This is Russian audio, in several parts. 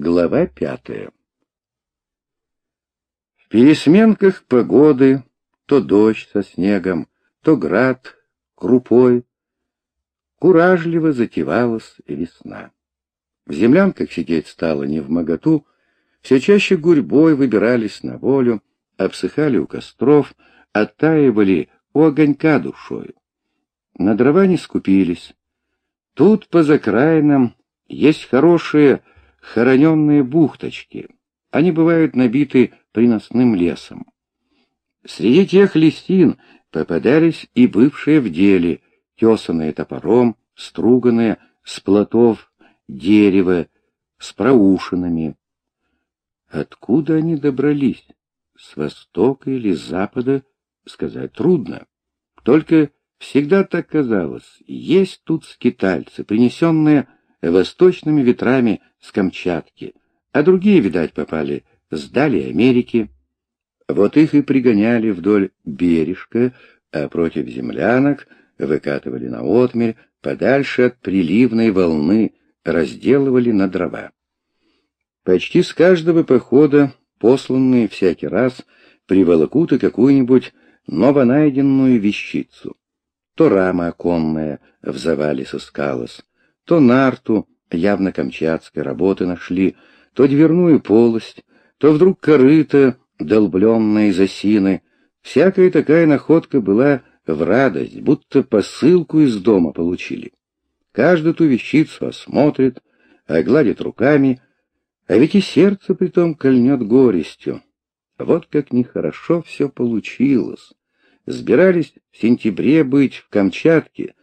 Глава пятая В пересменках погоды то дождь со снегом, то град крупой, куражливо затевалась весна. В землянках сидеть стало не в моготу, все чаще гурьбой выбирались на волю, обсыхали у костров, оттаивали у огонька душою. На дрова не скупились. Тут по закраинам есть хорошие хороненные бухточки. Они бывают набиты приносным лесом. Среди тех лисин попадались и бывшие в деле, тесанные топором, струганные с плотов дерева, с проушинами. Откуда они добрались? С востока или с запада, сказать трудно. Только всегда так казалось, есть тут скитальцы, принесенные восточными ветрами с Камчатки, а другие, видать, попали с дали Америки. Вот их и пригоняли вдоль бережка, а против землянок выкатывали на отмель, подальше от приливной волны, разделывали на дрова. Почти с каждого похода, посланные всякий раз, приволокут какую-нибудь новонайденную вещицу. То рама оконная в завале сыскалась, то нарту явно камчатской работы нашли, то дверную полость, то вдруг корыто, долбленное из осины. Всякая такая находка была в радость, будто посылку из дома получили. Каждую ту вещицу осмотрит, огладит руками, а ведь и сердце притом кольнет горестью. Вот как нехорошо все получилось. Сбирались в сентябре быть в Камчатке,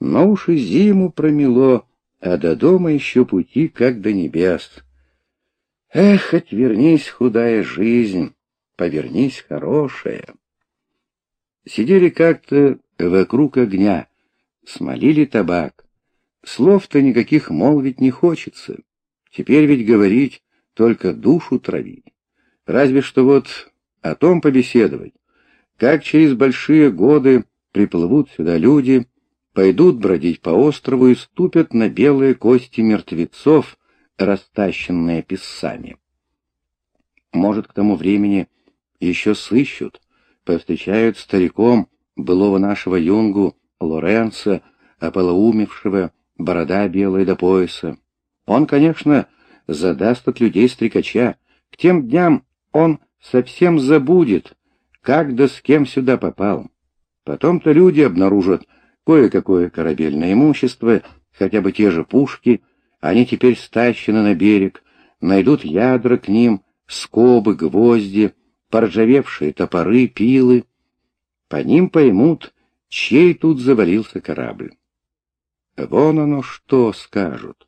но уж и зиму промело, а до дома еще пути, как до небес. Эх, отвернись, худая жизнь, повернись, хорошая. Сидели как-то вокруг огня, смолили табак. Слов-то никаких молвить не хочется. Теперь ведь говорить, только душу травить. Разве что вот о том побеседовать, как через большие годы приплывут сюда люди, пойдут бродить по острову и ступят на белые кости мертвецов, растащенные писцами. Может, к тому времени еще сыщут, повстречают стариком былого нашего юнгу Лоренца, ополоумевшего, борода белая до пояса. Он, конечно, задаст от людей стрекача. К тем дням он совсем забудет, как да с кем сюда попал. Потом-то люди обнаружат кое-какое корабельное имущество, хотя бы те же пушки, они теперь стащены на берег, найдут ядра к ним, скобы, гвозди, поржавевшие топоры, пилы. По ним поймут, чей тут завалился корабль. Вон оно что скажут.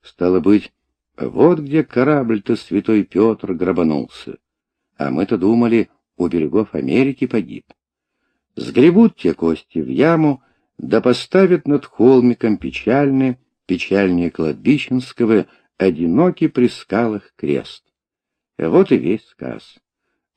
Стало быть, вот где корабль-то святой Петр грабанулся. А мы-то думали, у берегов Америки погиб. Сгребут те кости в яму, да поставят над холмиком печальный, печальнее кладбищенского, одинокий при скалах крест. Вот и весь сказ.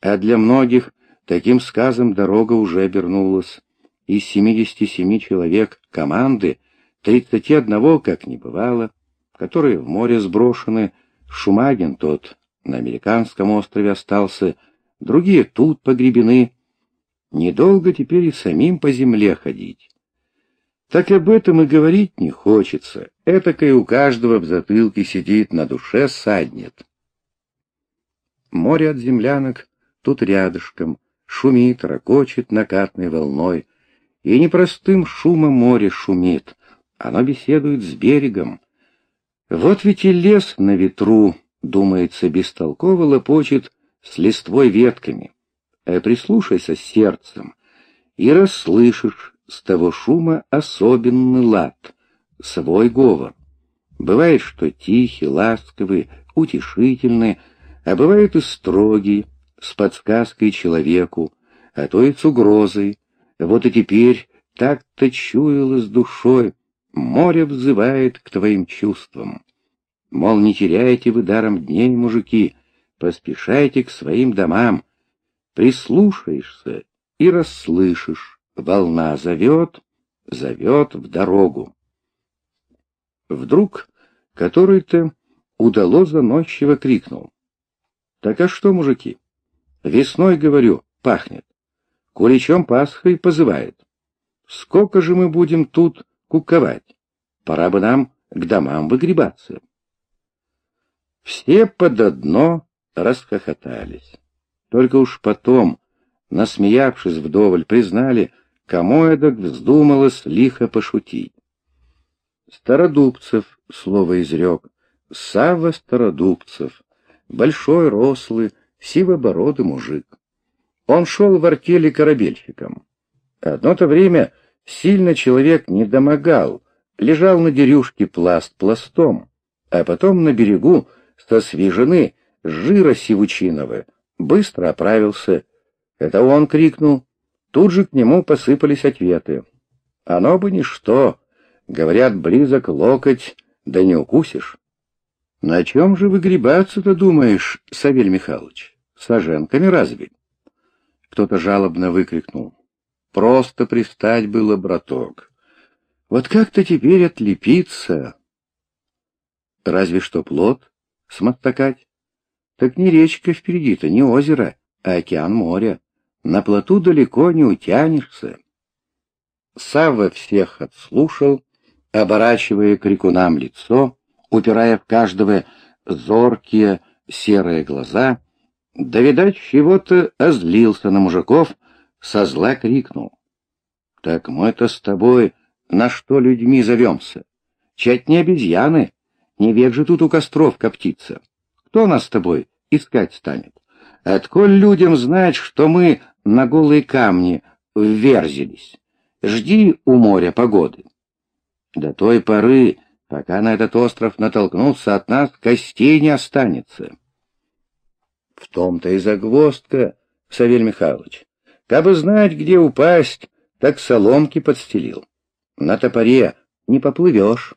А для многих таким сказом дорога уже обернулась. Из 77 человек команды 31 как не бывало, которые в море сброшены, Шумагин тот на американском острове остался, другие тут погребены. Недолго теперь и самим по земле ходить. Так об этом и говорить не хочется. Этакое у каждого в затылке сидит, на душе саднет. Море от землянок тут рядышком, шумит, ракочет накатной волной, и непростым шумом море шумит, оно беседует с берегом. Вот ведь и лес на ветру, думается, бестолково лопочет с листвой ветками. А прислушайся сердцем, и расслышишь с того шума особенный лад, свой говор. Бывает, что тихий, ласковый, утешительный, а бывает и строгий, с подсказкой человеку, а то и с угрозой. Вот и теперь так-то чуяло с душой, море взывает к твоим чувствам. Мол, не теряйте вы даром дней, мужики, поспешайте к своим домам. Прислушаешься и расслышишь, волна зовет, зовет в дорогу. Вдруг который-то удало заносчиво крикнул. «Так а что, мужики? Весной, говорю, пахнет. Куличом Пасхой позывает. Сколько же мы будем тут куковать? Пора бы нам к домам выгребаться». Все под одно расхохотались. Только уж потом, насмеявшись вдоволь, признали, кому эдак вздумалось лихо пошутить. Стародубцев слово изрек, Савва Стародубцев, большой, рослый, сивобородый мужик. Он шел в артели корабельщиком. Одно-то время сильно человек не домогал, лежал на дерюшке пласт пластом, а потом на берегу со свежены жира сивучиного, быстро оправился. Это он крикнул. Тут же к нему посыпались ответы. Оно бы ничто, говорят, близок локоть, да не укусишь. На чем же выгребаться-то, думаешь, Савель Михайлович? Саженками разве? Кто-то жалобно выкрикнул. Просто пристать было, браток. Вот как-то теперь отлепиться. Разве что плод смоттакать. Так не речка впереди-то, не озеро, а океан моря. На плоту далеко не утянешься. Савва всех отслушал, оборачивая к рекунам лицо, упирая в каждого зоркие серые глаза, да, видать, чего-то озлился на мужиков, со зла крикнул. «Так мы-то с тобой на что людьми зовемся? Чать не обезьяны, не век же тут у костров коптиться. Кто нас с тобой искать станет? Отколь людям знать, что мы на голые камни вверзились? Жди у моря погоды. До той поры Пока на этот остров натолкнулся, от нас костей не останется. В том-то и загвоздка, Савель Михайлович. Кабы знать, где упасть, так соломки подстелил. На топоре не поплывешь.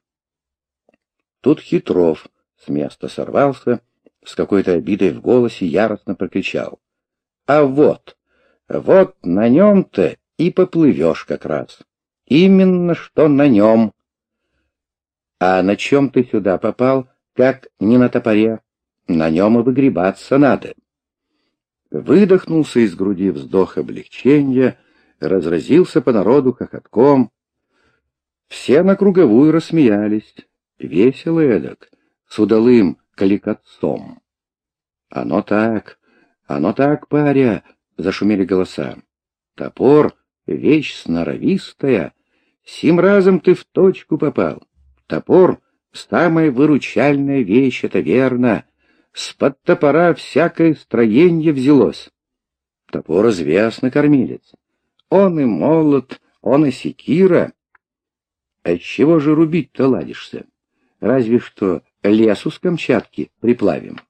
Тут Хитров с места сорвался, с какой-то обидой в голосе яростно прокричал. А вот, вот на нем-то и поплывешь как раз. Именно что на нем. А на чем ты сюда попал, как не на топоре? На нем и выгребаться надо. Выдохнулся из груди вздох облегчения, разразился по народу хохотком. Все на круговую рассмеялись, весело эдак, с удалым каликотцом. «Оно так, оно так, паря!» — зашумели голоса. «Топор — вещь сноровистая, сим разом ты в точку попал». Топор — самая выручальная вещь, это верно. С-под топора всякое строение взялось. Топор известный кормилец. Он и молот, он и секира. А чего же рубить-то ладишься? Разве что лесу с Камчатки приплавим.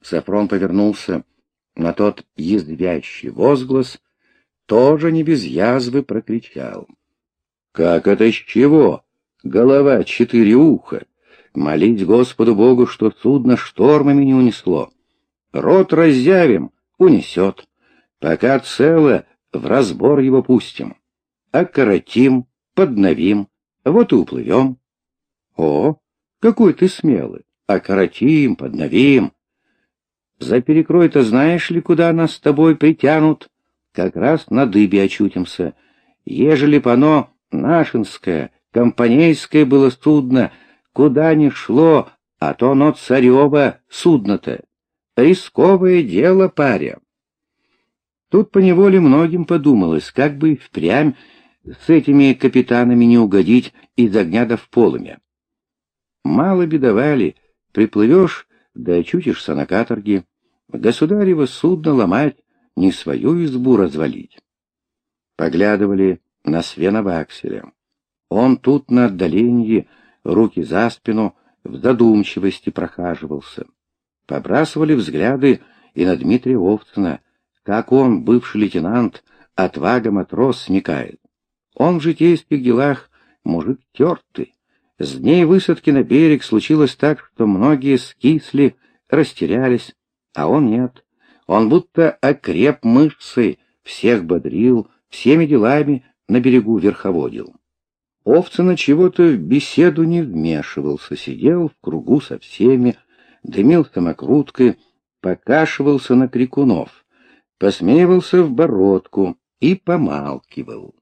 Сафрон повернулся на тот язвящий возглас, тоже не без язвы прокричал. — Как это с чего? голова, четыре уха. Молить Господу Богу, что судно штормами не унесло. Рот разъявим, унесет. Пока цело, в разбор его пустим. Окоротим, подновим, вот и уплывем. О, какой ты смелый! Окоротим, подновим. За перекрой-то знаешь ли, куда нас с тобой притянут? Как раз на дыбе очутимся. Ежели б оно нашинское, Компанейское было судно, куда ни шло, а то оно царево судно-то. Рисковое дело, паря. Тут поневоле многим подумалось, как бы впрямь с этими капитанами не угодить из огня до в полымя. Мало бедовали, приплывешь, да очутишься на каторге. Государево судно ломать, не свою избу развалить. Поглядывали на Свена Вакселя. Он тут на отдалении, руки за спину, в задумчивости прохаживался. Побрасывали взгляды и на Дмитрия Овцина, как он, бывший лейтенант, отвага матрос смекает. Он в житейских делах мужик тертый. С дней высадки на берег случилось так, что многие скисли, растерялись, а он нет. Он будто окреп мышцы, всех бодрил, всеми делами на берегу верховодил. Овцина чего-то в беседу не вмешивался, сидел в кругу со всеми, дымил самокруткой, покашивался на крикунов, посмеивался в бородку и помалкивал.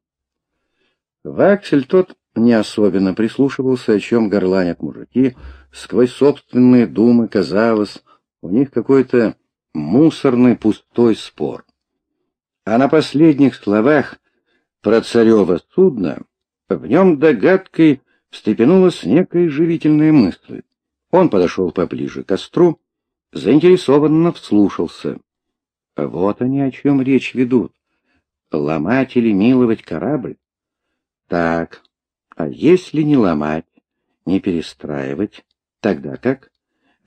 Ваксель тот не особенно прислушивался, о чем горланят мужики, сквозь собственные думы казалось, у них какой-то мусорный пустой спор. А на последних словах про царево судно в нем догадкой встрепенулась некая живительная мысль. Он подошел поближе к костру, заинтересованно вслушался. Вот они о чем речь ведут. Ломать или миловать корабль? Так, а если не ломать, не перестраивать, тогда как?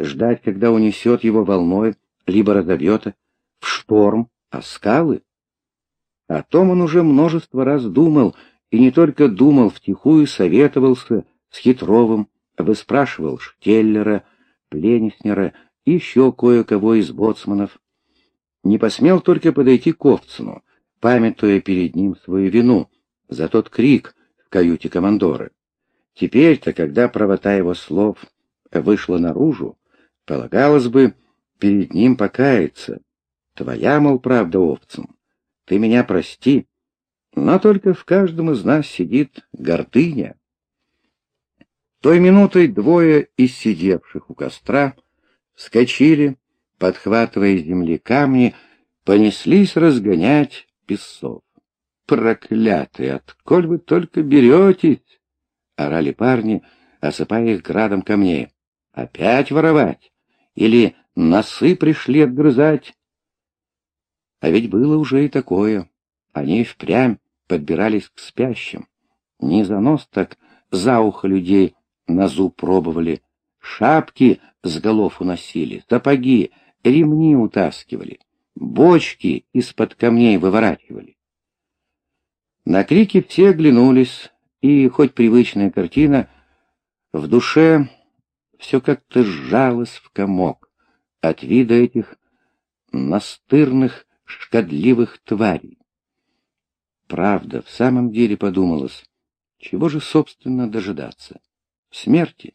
Ждать, когда унесет его волной, либо разобьет в шторм, а скалы? О том он уже множество раз думал, и не только думал, втихую советовался с Хитровым, выспрашивал Штеллера, Плениснера и еще кое-кого из боцманов. Не посмел только подойти к Овцину, памятуя перед ним свою вину за тот крик в каюте командора. Теперь-то, когда правота его слов вышла наружу, полагалось бы перед ним покаяться. Твоя, мол, правда, Овцин, ты меня прости, но только в каждом из нас сидит гордыня. Той минутой двое из сидевших у костра вскочили, подхватывая с земли камни, понеслись разгонять песцов. «Проклятые! Отколь вы только беретесь?» — орали парни, осыпая их градом камней. «Опять воровать? Или носы пришли отгрызать?» А ведь было уже и такое. Они впрямь подбирались к спящим. Не за нос, так за ухо людей на зуб пробовали. Шапки с голов уносили, сапоги, ремни утаскивали, бочки из-под камней выворачивали. На крики все оглянулись, и хоть привычная картина, в душе все как-то сжалось в комок от вида этих настырных, шкодливых тварей. Правда, в самом деле подумалось, чего же, собственно, дожидаться? Смерти?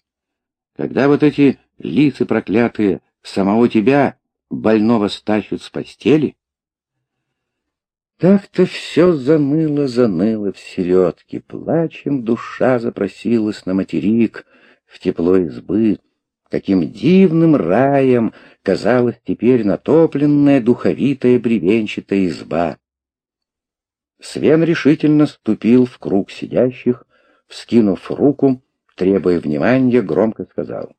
Когда вот эти лица проклятые самого тебя, больного, стащат с постели? Так-то все заныло-заныло в середке, плачем душа запросилась на материк, в тепло избы, каким дивным раем казалась теперь натопленная духовитая бревенчатая изба. Свен решительно ступил в круг сидящих, вскинув руку, требуя внимания, громко сказал.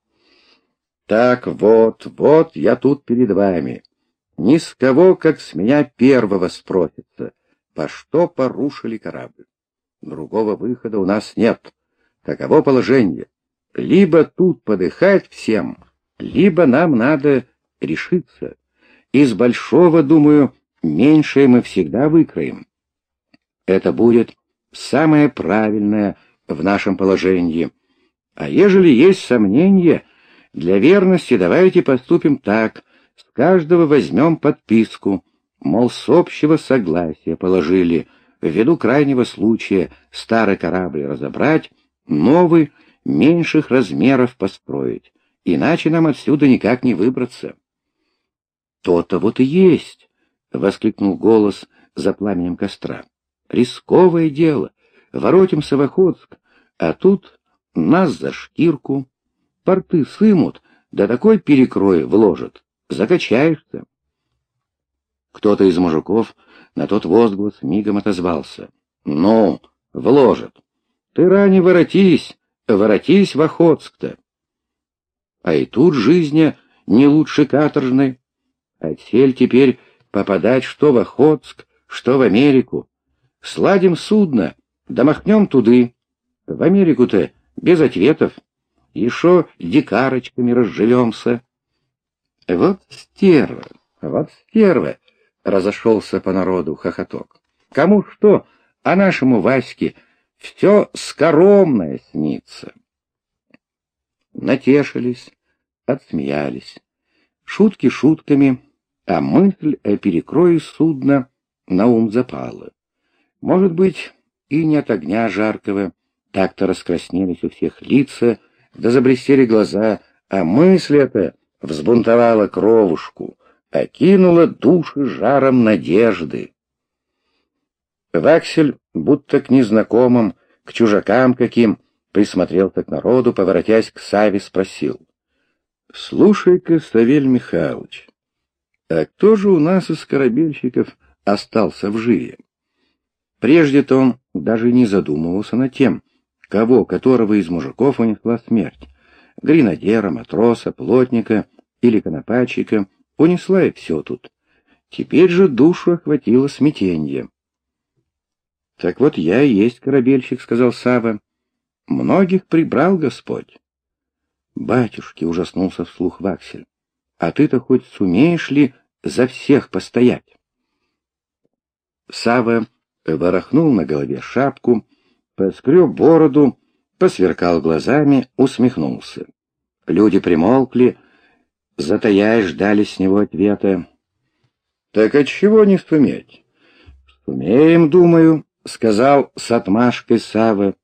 «Так вот, вот я тут перед вами. Ни с кого, как с меня первого спросится, по что порушили корабль. Другого выхода у нас нет. Таково положение. Либо тут подыхать всем, либо нам надо решиться. Из большого, думаю, меньшее мы всегда выкроем. Это будет самое правильное в нашем положении. А ежели есть сомнения, для верности давайте поступим так. С каждого возьмем подписку, мол, с общего согласия положили, ввиду крайнего случая старый корабль разобрать, новый, меньших размеров построить. Иначе нам отсюда никак не выбраться. «То-то вот и есть!» — воскликнул голос за пламенем костра. Рисковое дело. Воротимся в Охотск, а тут нас за шкирку. Порты сымут, да такой перекрой вложат. Закачаешься. Кто-то из мужиков на тот возглас мигом отозвался. «Ну, вложат. Ты ранее воротись, воротись в Охотск-то». А и тут жизнь не лучше каторжной. Отсель теперь попадать что в Охотск, что в Америку. Сладим судно, да махнем туды. В Америку-то без ответов. Еще дикарочками разживемся. Вот стерва, вот стерва, разошелся по народу хохоток. Кому что, а нашему Ваське все скоромное снится. Натешились, отсмеялись. Шутки шутками, а мысль о перекрое судна на ум запала. Может быть, и не от огня жаркого, Так-то раскраснелись у всех лица, да заблестели глаза, а мысль эта взбунтовала кровушку, окинула души жаром надежды. Ваксель, будто к незнакомым, к чужакам каким, присмотрелся к народу, поворотясь к Саве, спросил. — Слушай-ка, Савель Михайлович, а кто же у нас из корабельщиков остался в живе? Прежде-то он даже не задумывался над тем, кого, которого из мужиков унесла смерть. Гренадера, матроса, плотника или конопатчика унесла и все тут. Теперь же душу охватило смятенье. «Так вот я и есть корабельщик», — сказал Сава. «Многих прибрал Господь». «Батюшки!» — ужаснулся вслух Ваксель. «А ты-то хоть сумеешь ли за всех постоять?» Сава ворохнул на голове шапку, поскреб бороду, посверкал глазами, усмехнулся. Люди примолкли, затаяя ждали с него ответа. «Так отчего не суметь?» «Сумеем, думаю», — сказал с отмашкой Савва.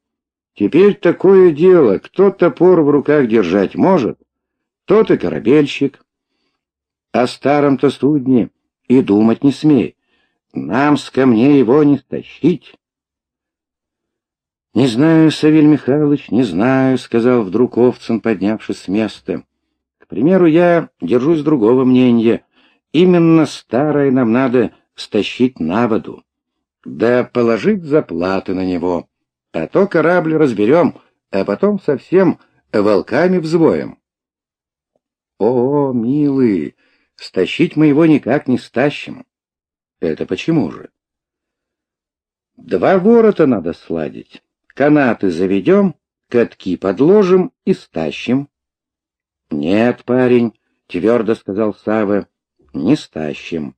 «Теперь такое дело, кто топор в руках держать может, тот и корабельщик. О старом-то судне и думать не смей, нам с камней его не стащить». «Не знаю, Савель Михайлович, не знаю», — сказал вдруг Овцин, поднявшись с места. «К примеру, я держусь другого мнения. Именно старое нам надо стащить на воду да положить заплаты на него, а то корабль разберем, а потом совсем волками взвоем. О, милый, стащить мы его никак не стащим. Это почему же? Два ворота надо сладить, канаты заведем, катки подложим и стащим. Нет, парень, твердо сказал Сава, не стащим.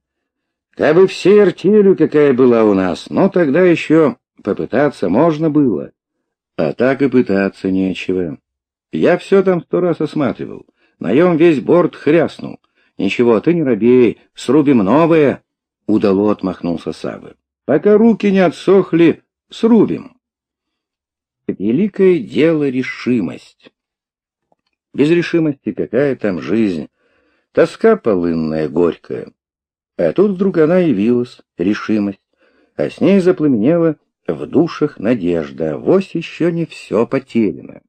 Кабы все артелью, какая была у нас, но тогда еще попытаться можно было. А так и пытаться нечего. Я все там сто раз осматривал. Наем весь борт хряснул. Ничего, ты не робей, срубим новое. Удало отмахнулся Савы. Пока руки не отсохли, срубим. Великое дело решимость. Без решимости какая там жизнь? Тоска полынная, горькая. А тут вдруг она явилась, решимость, а с ней запламенела в душах надежда, вось еще не все потеряно.